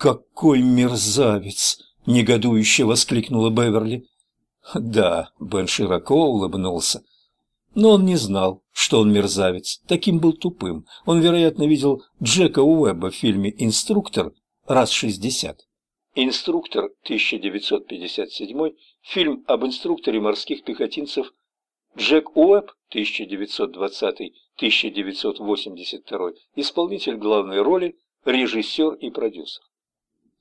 «Какой мерзавец!» — негодующе воскликнула Беверли. Да, Бен широко улыбнулся. Но он не знал, что он мерзавец. Таким был тупым. Он, вероятно, видел Джека Уэбба в фильме «Инструктор» раз шестьдесят. «Инструктор» 1957 фильм об инструкторе морских пехотинцев Джек Уэбб 1920-1982, исполнитель главной роли, режиссер и продюсер.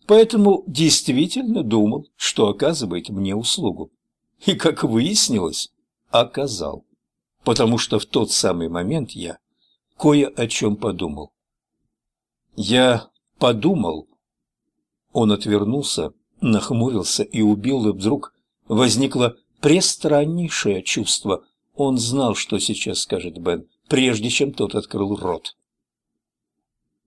Поэтому действительно думал, что оказывает мне услугу. И, как выяснилось, оказал. Потому что в тот самый момент я кое о чем подумал. Я подумал. Он отвернулся, нахмурился и убил, и вдруг возникло престраннейшее чувство. Он знал, что сейчас скажет Бен, прежде чем тот открыл рот.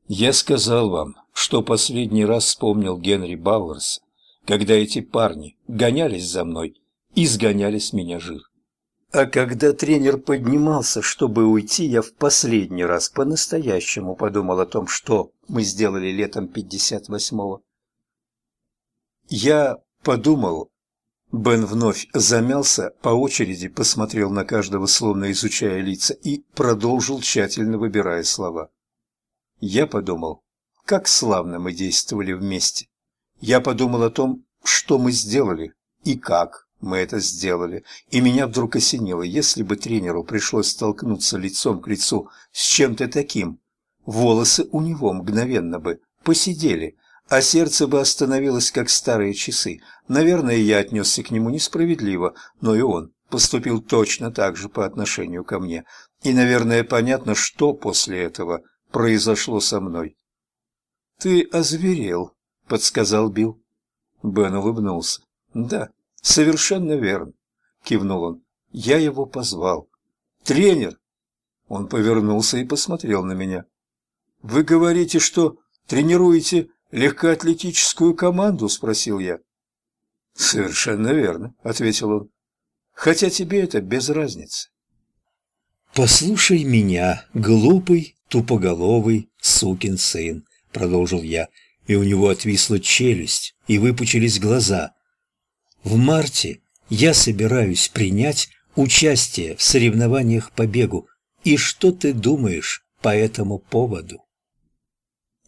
Я сказал вам, что последний раз вспомнил Генри Бауэрс, когда эти парни гонялись за мной и сгоняли с меня жир. А когда тренер поднимался, чтобы уйти, я в последний раз по-настоящему подумал о том, что мы сделали летом 58-го. Я подумал... Бен вновь замялся, по очереди посмотрел на каждого, словно изучая лица, и продолжил, тщательно выбирая слова. Я подумал, как славно мы действовали вместе. Я подумал о том, что мы сделали и как мы это сделали, и меня вдруг осенило, если бы тренеру пришлось столкнуться лицом к лицу с чем-то таким, волосы у него мгновенно бы посидели, а сердце бы остановилось, как старые часы. Наверное, я отнесся к нему несправедливо, но и он поступил точно так же по отношению ко мне. И, наверное, понятно, что после этого произошло со мной. «Ты озверел», — подсказал Билл. Бен улыбнулся. «Да, «Совершенно верно», — кивнул он. «Я его позвал». «Тренер!» Он повернулся и посмотрел на меня. «Вы говорите, что тренируете легкоатлетическую команду?» — спросил я. «Совершенно верно», — ответил он. «Хотя тебе это без разницы». «Послушай меня, глупый, тупоголовый сукин сын», — продолжил я, и у него отвисла челюсть, и выпучились глаза. В марте я собираюсь принять участие в соревнованиях по бегу. И что ты думаешь по этому поводу?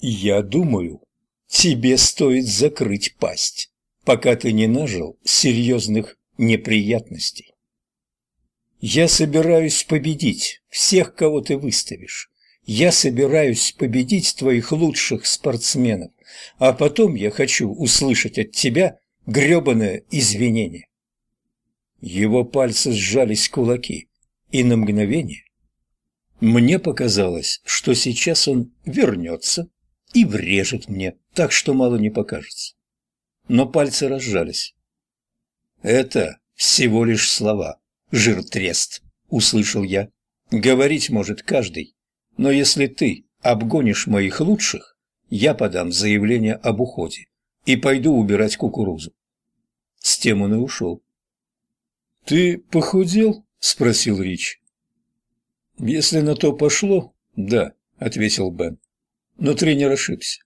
Я думаю, тебе стоит закрыть пасть, пока ты не нажил серьезных неприятностей. Я собираюсь победить всех, кого ты выставишь. Я собираюсь победить твоих лучших спортсменов, а потом я хочу услышать от тебя грёбаное извинение. Его пальцы сжались кулаки, и на мгновение мне показалось, что сейчас он вернется и врежет мне, так что мало не покажется. Но пальцы разжались. «Это всего лишь слова, жиртрест», — услышал я. «Говорить может каждый, но если ты обгонишь моих лучших, я подам заявление об уходе и пойду убирать кукурузу. С тем он и ушел. «Ты похудел?» – спросил Рич. «Если на то пошло, да», – ответил Бен. Но тренер ошибся.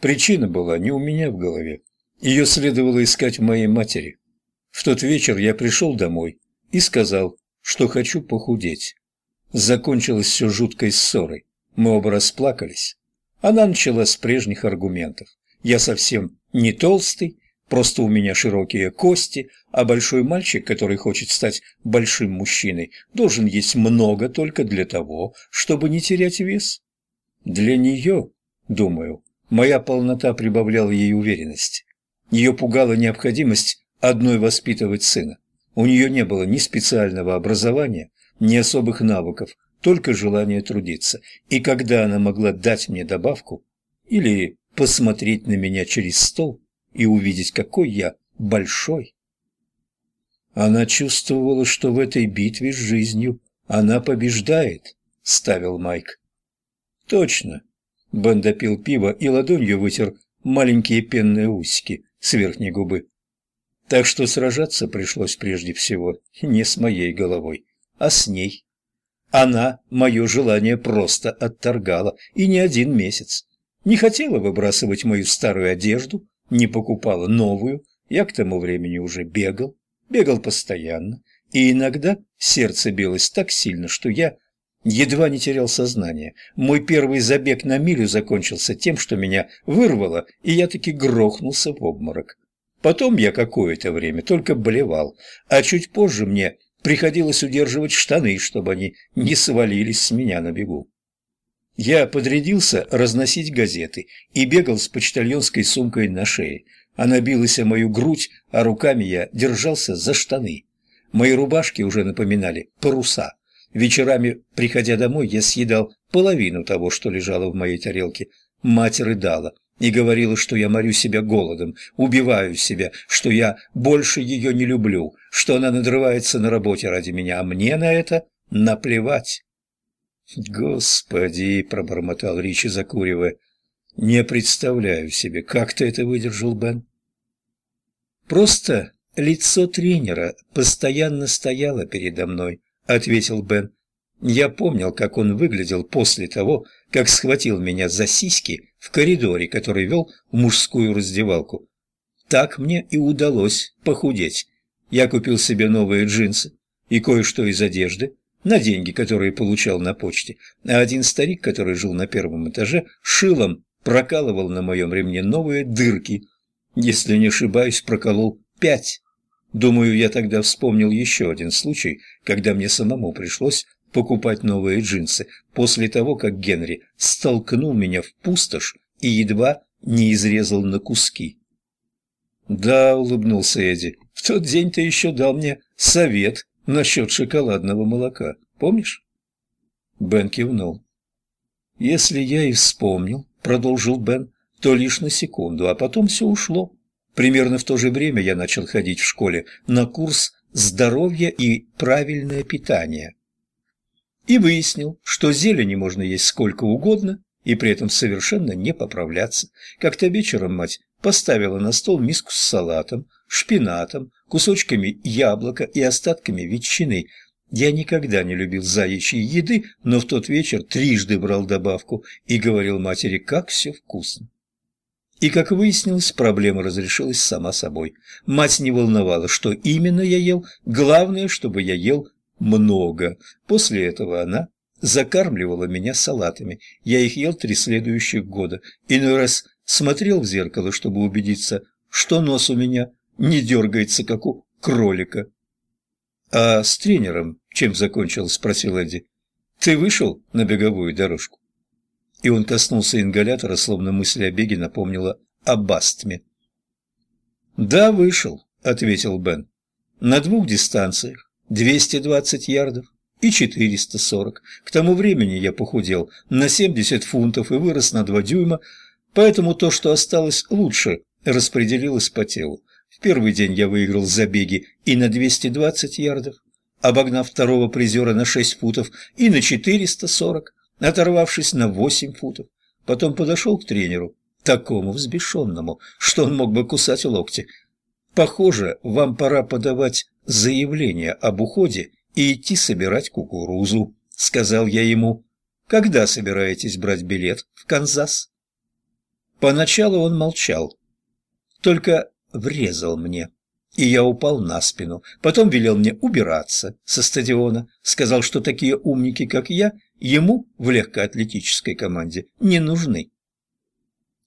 Причина была не у меня в голове. Ее следовало искать в моей матери. В тот вечер я пришел домой и сказал, что хочу похудеть. Закончилось все жуткой ссорой. Мы оба расплакались. Она начала с прежних аргументов. Я совсем не толстый, просто у меня широкие кости, а большой мальчик, который хочет стать большим мужчиной, должен есть много только для того, чтобы не терять вес. Для нее, думаю, моя полнота прибавляла ей уверенности. Ее пугала необходимость одной воспитывать сына. У нее не было ни специального образования, ни особых навыков, только желание трудиться. И когда она могла дать мне добавку или посмотреть на меня через стол и увидеть, какой я большой. Она чувствовала, что в этой битве с жизнью она побеждает, ставил Майк. Точно. Бен допил пиво и ладонью вытер маленькие пенные усики с верхней губы. Так что сражаться пришлось прежде всего не с моей головой, а с ней. Она мое желание просто отторгала, и не один месяц. Не хотела выбрасывать мою старую одежду, не покупала новую. Я к тому времени уже бегал, бегал постоянно, и иногда сердце билось так сильно, что я едва не терял сознание. Мой первый забег на милю закончился тем, что меня вырвало, и я таки грохнулся в обморок. Потом я какое-то время только болевал, а чуть позже мне приходилось удерживать штаны, чтобы они не свалились с меня на бегу. Я подрядился разносить газеты и бегал с почтальонской сумкой на шее. Она билась о мою грудь, а руками я держался за штаны. Мои рубашки уже напоминали паруса. Вечерами, приходя домой, я съедал половину того, что лежало в моей тарелке. Мать рыдала и говорила, что я морю себя голодом, убиваю себя, что я больше ее не люблю, что она надрывается на работе ради меня, а мне на это наплевать. «Господи!» — пробормотал Ричи, закуривая. «Не представляю себе, как ты это выдержал, Бен?» «Просто лицо тренера постоянно стояло передо мной», — ответил Бен. «Я помнил, как он выглядел после того, как схватил меня за сиськи в коридоре, который вел в мужскую раздевалку. Так мне и удалось похудеть. Я купил себе новые джинсы и кое-что из одежды, на деньги, которые получал на почте, а один старик, который жил на первом этаже, шилом прокалывал на моем ремне новые дырки. Если не ошибаюсь, проколол пять. Думаю, я тогда вспомнил еще один случай, когда мне самому пришлось покупать новые джинсы, после того, как Генри столкнул меня в пустошь и едва не изрезал на куски. «Да», — улыбнулся Эдди, — «в тот день ты еще дал мне совет насчет шоколадного молока, помнишь?» Бен кивнул. «Если я и вспомнил», — продолжил Бен, — «то лишь на секунду, а потом все ушло. Примерно в то же время я начал ходить в школе на курс «Здоровье и правильное питание». И выяснил, что зелени можно есть сколько угодно и при этом совершенно не поправляться. Как-то вечером мать поставила на стол миску с салатом, шпинатом, кусочками яблока и остатками ветчины. Я никогда не любил заячьей еды, но в тот вечер трижды брал добавку и говорил матери, как все вкусно. И, как выяснилось, проблема разрешилась сама собой. Мать не волновала, что именно я ел, главное, чтобы я ел много. После этого она закармливала меня салатами. Я их ел три следующих года. Иной раз смотрел в зеркало, чтобы убедиться, что нос у меня не дергается, как у кролика. «А с тренером чем закончил?» – спросил Эдди. «Ты вышел на беговую дорожку?» И он коснулся ингалятора, словно мысль о беге напомнила об астме. «Да, вышел», – ответил Бен. «На двух дистанциях, 220 ярдов и 440. К тому времени я похудел на 70 фунтов и вырос на 2 дюйма, поэтому то, что осталось лучше, распределилось по телу. В первый день я выиграл забеги и на 220 ярдов, обогнав второго призера на 6 футов, и на 440, оторвавшись на 8 футов. Потом подошел к тренеру, такому взбешенному, что он мог бы кусать локти. «Похоже, вам пора подавать заявление об уходе и идти собирать кукурузу», — сказал я ему. «Когда собираетесь брать билет в Канзас?» Поначалу он молчал, только врезал мне, и я упал на спину. Потом велел мне убираться со стадиона, сказал, что такие умники, как я, ему в легкоатлетической команде не нужны.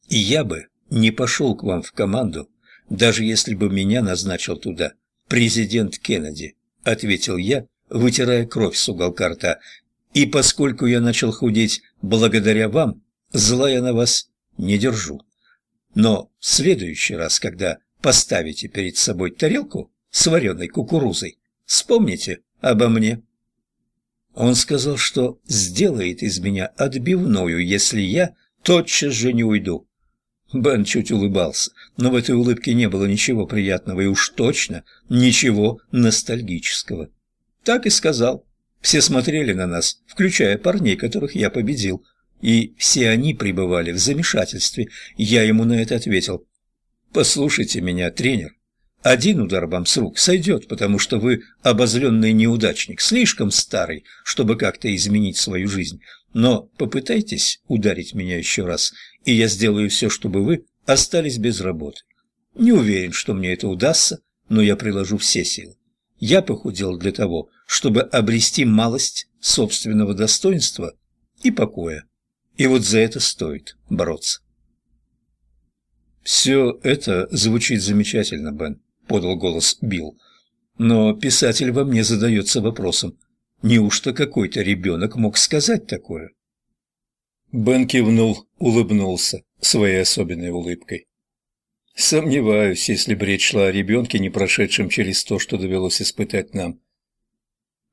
И я бы не пошел к вам в команду, даже если бы меня назначил туда президент Кеннеди, ответил я, вытирая кровь с уголка рта. И поскольку я начал худеть благодаря вам, зла я на вас не держу. Но в следующий раз, когда поставите перед собой тарелку с вареной кукурузой, вспомните обо мне. Он сказал, что сделает из меня отбивную, если я тотчас же не уйду. Бен чуть улыбался, но в этой улыбке не было ничего приятного и уж точно ничего ностальгического. Так и сказал. Все смотрели на нас, включая парней, которых я победил, и все они пребывали в замешательстве. Я ему на это ответил. «Послушайте меня, тренер. Один удар вам с рук сойдет, потому что вы обозленный неудачник, слишком старый, чтобы как-то изменить свою жизнь. Но попытайтесь ударить меня еще раз, и я сделаю все, чтобы вы остались без работы. Не уверен, что мне это удастся, но я приложу все силы. Я похудел для того, чтобы обрести малость собственного достоинства и покоя. И вот за это стоит бороться. «Все это звучит замечательно, Бен», — подал голос Билл. «Но писатель во мне задается вопросом, неужто какой-то ребенок мог сказать такое?» Бен кивнул, улыбнулся своей особенной улыбкой. «Сомневаюсь, если бы речь шла о ребенке, не прошедшем через то, что довелось испытать нам.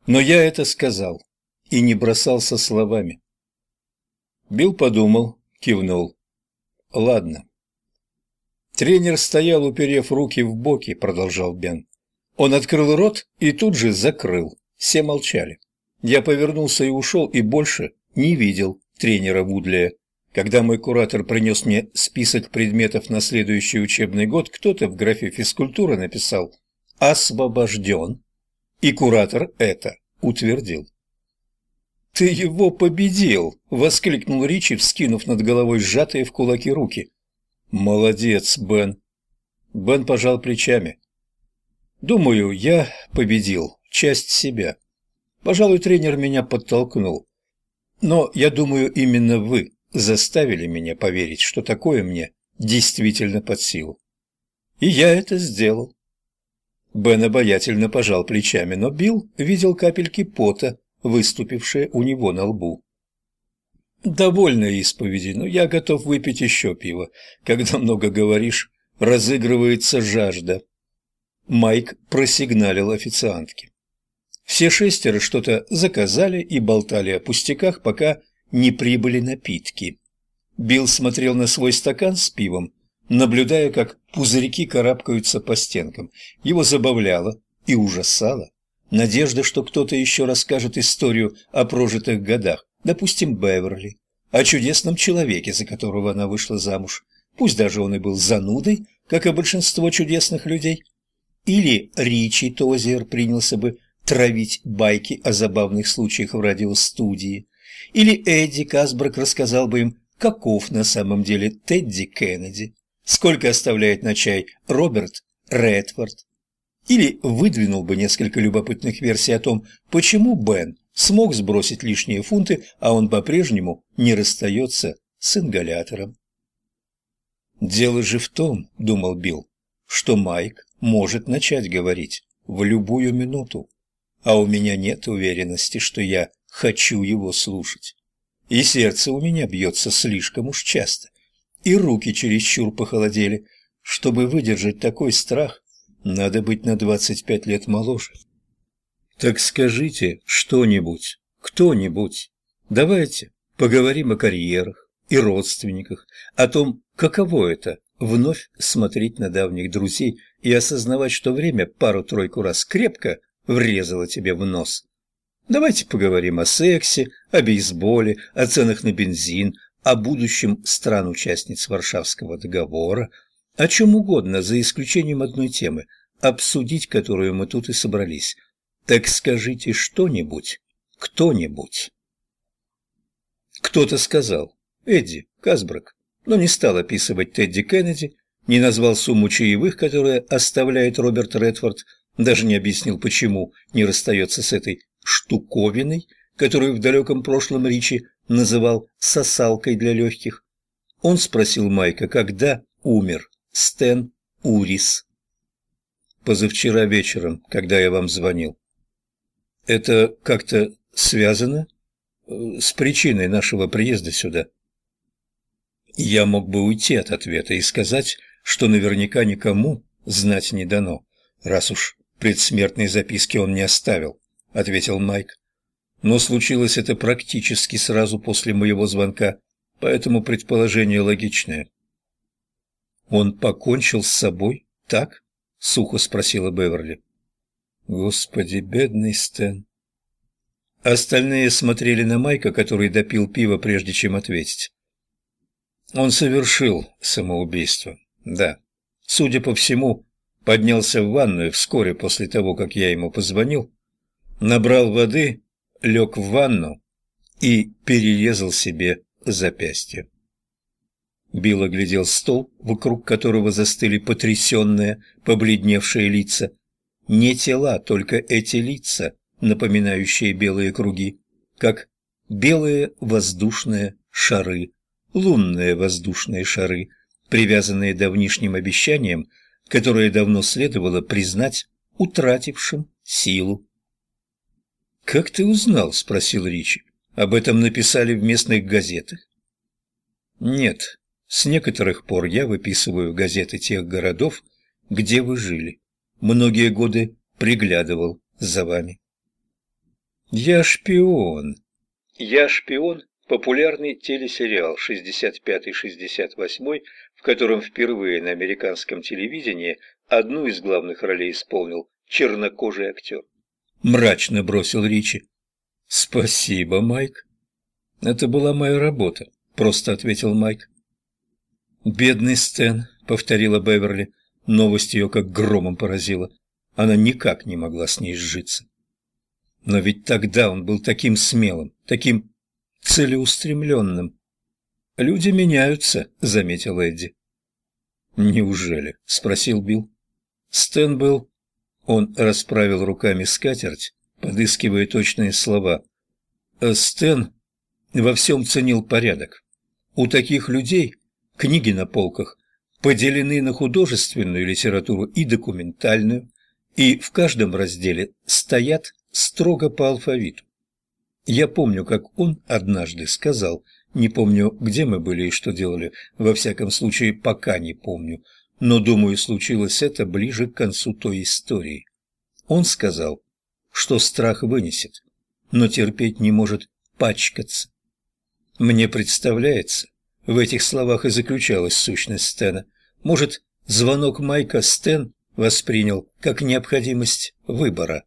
Но я это сказал и не бросался словами. Билл подумал, кивнул. «Ладно». Тренер стоял, уперев руки в боки, продолжал Бен. Он открыл рот и тут же закрыл. Все молчали. Я повернулся и ушел, и больше не видел тренера Вудлия. Когда мой куратор принес мне список предметов на следующий учебный год, кто-то в графе физкультура написал «освобожден», и куратор это утвердил. «Ты его победил!» — воскликнул Ричи, вскинув над головой сжатые в кулаки руки. «Молодец, Бен!» Бен пожал плечами. «Думаю, я победил часть себя. Пожалуй, тренер меня подтолкнул. Но я думаю, именно вы заставили меня поверить, что такое мне действительно под силу. И я это сделал. Бен обаятельно пожал плечами, но Билл видел капельки пота, выступившие у него на лбу. «Довольно исповеди, но я готов выпить еще пиво. Когда много говоришь, разыгрывается жажда». Майк просигналил официантке. Все шестеро что-то заказали и болтали о пустяках, пока не прибыли напитки. Билл смотрел на свой стакан с пивом, наблюдая, как пузырьки карабкаются по стенкам. Его забавляло и ужасало. Надежда, что кто-то еще расскажет историю о прожитых годах, допустим, Беверли, о чудесном человеке, за которого она вышла замуж, пусть даже он и был занудой, как и большинство чудесных людей. Или Ричи Тозер принялся бы травить байки о забавных случаях в радиостудии. Или Эдди Касбрак рассказал бы им, каков на самом деле Тедди Кеннеди, сколько оставляет на чай Роберт Редфорд. Или выдвинул бы несколько любопытных версий о том, почему Бен смог сбросить лишние фунты, а он по-прежнему не расстается с ингалятором. «Дело же в том, — думал Билл, — что Майк может начать говорить в любую минуту а у меня нет уверенности, что я хочу его слушать. И сердце у меня бьется слишком уж часто, и руки чересчур похолодели. Чтобы выдержать такой страх, надо быть на двадцать пять лет моложе. Так скажите что-нибудь, кто-нибудь. Давайте поговорим о карьерах и родственниках, о том, каково это вновь смотреть на давних друзей и осознавать, что время пару-тройку раз крепко врезала тебе в нос. Давайте поговорим о сексе, о бейсболе, о ценах на бензин, о будущем стран-участниц Варшавского договора, о чем угодно, за исключением одной темы, обсудить которую мы тут и собрались. Так скажите что-нибудь, кто-нибудь. Кто-то сказал, Эдди, Казбрак, но не стал описывать Тедди Кеннеди, не назвал сумму чаевых, которые оставляет Роберт Редфорд, даже не объяснил, почему не расстается с этой штуковиной, которую в далеком прошлом Ричи называл «сосалкой для легких». Он спросил Майка, когда умер Стэн Урис. «Позавчера вечером, когда я вам звонил». «Это как-то связано э, с причиной нашего приезда сюда?» Я мог бы уйти от ответа и сказать, что наверняка никому знать не дано, раз уж Предсмертной записки он не оставил, ответил Майк. Но случилось это практически сразу после моего звонка, поэтому предположение логичное. Он покончил с собой, так? сухо спросила Беверли. Господи, бедный Стэн. Остальные смотрели на Майка, который допил пиво, прежде чем ответить. Он совершил самоубийство. Да. Судя по всему, поднялся в ванную вскоре после того, как я ему позвонил, набрал воды, лег в ванну и перерезал себе запястье. Билл оглядел стол, вокруг которого застыли потрясенные, побледневшие лица. Не тела, только эти лица, напоминающие белые круги, как белые воздушные шары, лунные воздушные шары, привязанные давнишним обещанием, которое давно следовало признать утратившим силу. «Как ты узнал?» – спросил Ричи. «Об этом написали в местных газетах?» «Нет, с некоторых пор я выписываю газеты тех городов, где вы жили. Многие годы приглядывал за вами». «Я шпион». «Я шпион» – популярный телесериал 65-68, в котором впервые на американском телевидении одну из главных ролей исполнил чернокожий актер. Мрачно бросил Ричи. «Спасибо, Майк». «Это была моя работа», – просто ответил Майк. «Бедный Стэн», — повторила Беверли. Новость ее как громом поразила. Она никак не могла с ней сжиться. Но ведь тогда он был таким смелым, таким целеустремленным. «Люди меняются», — заметил Эдди. «Неужели?» — спросил Билл. Стэн был... Он расправил руками скатерть, подыскивая точные слова. Стэн во всем ценил порядок. У таких людей Книги на полках поделены на художественную литературу и документальную, и в каждом разделе стоят строго по алфавиту. Я помню, как он однажды сказал, не помню, где мы были и что делали, во всяком случае, пока не помню, но, думаю, случилось это ближе к концу той истории. Он сказал, что страх вынесет, но терпеть не может пачкаться. Мне представляется, в этих словах и заключалась сущность Стена. Может, звонок Майка Стэн воспринял как необходимость выбора.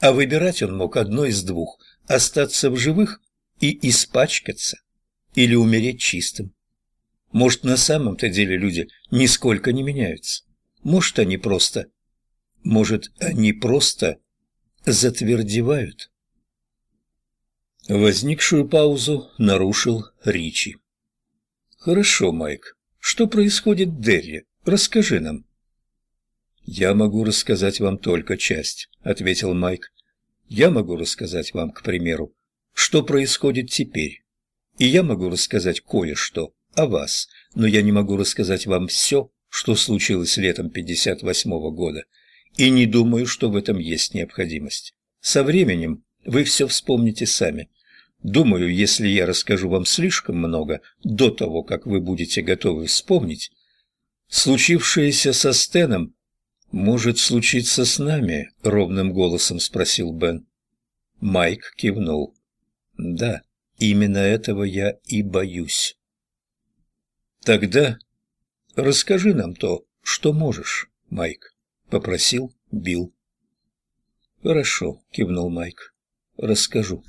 А выбирать он мог одно из двух – остаться в живых и испачкаться, или умереть чистым. Может, на самом-то деле люди нисколько не меняются. Может, они просто... Может, они просто затвердевают. Возникшую паузу нарушил Ричи. «Хорошо, Майк. Что происходит Дерри? Расскажи нам». «Я могу рассказать вам только часть», — ответил Майк. «Я могу рассказать вам, к примеру, что происходит теперь. И я могу рассказать кое-что о вас, но я не могу рассказать вам все, что случилось летом 58-го года, и не думаю, что в этом есть необходимость. Со временем вы все вспомните сами, Думаю, если я расскажу вам слишком много до того, как вы будете готовы вспомнить, случившееся со Стеном может случиться с нами, ровным голосом спросил Бен. Майк кивнул. Да, именно этого я и боюсь. Тогда расскажи нам то, что можешь, Майк, попросил Билл. Хорошо, кивнул Майк. Расскажу.